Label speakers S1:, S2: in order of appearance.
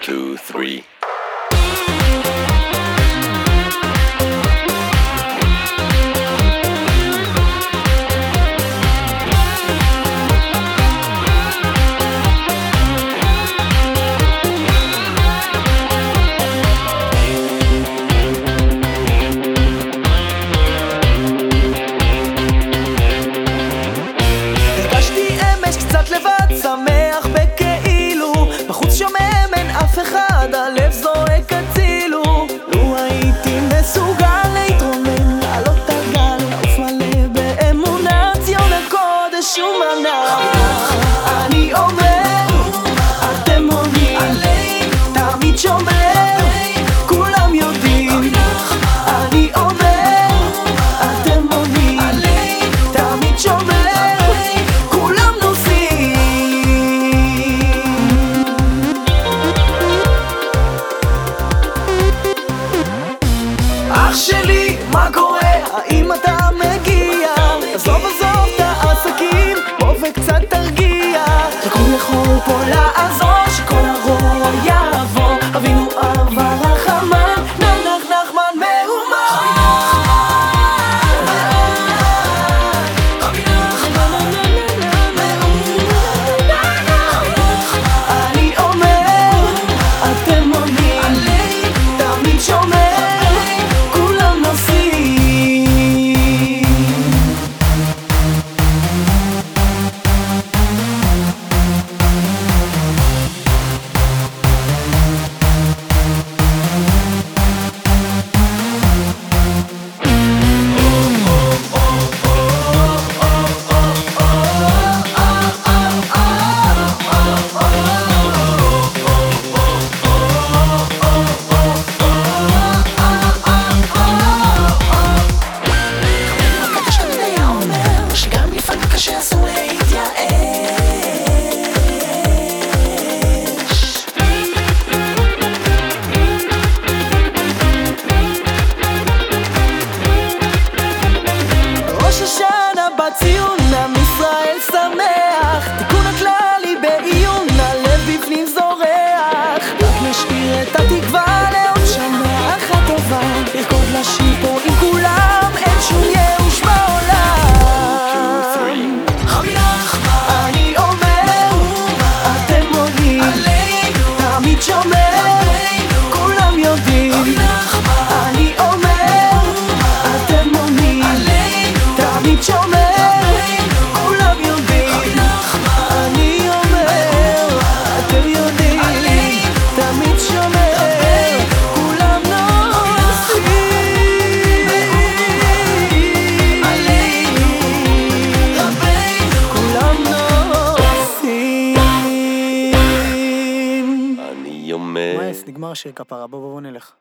S1: two,
S2: three. love.
S1: נגמר השיר כפרה, בוא בוא בוא נלך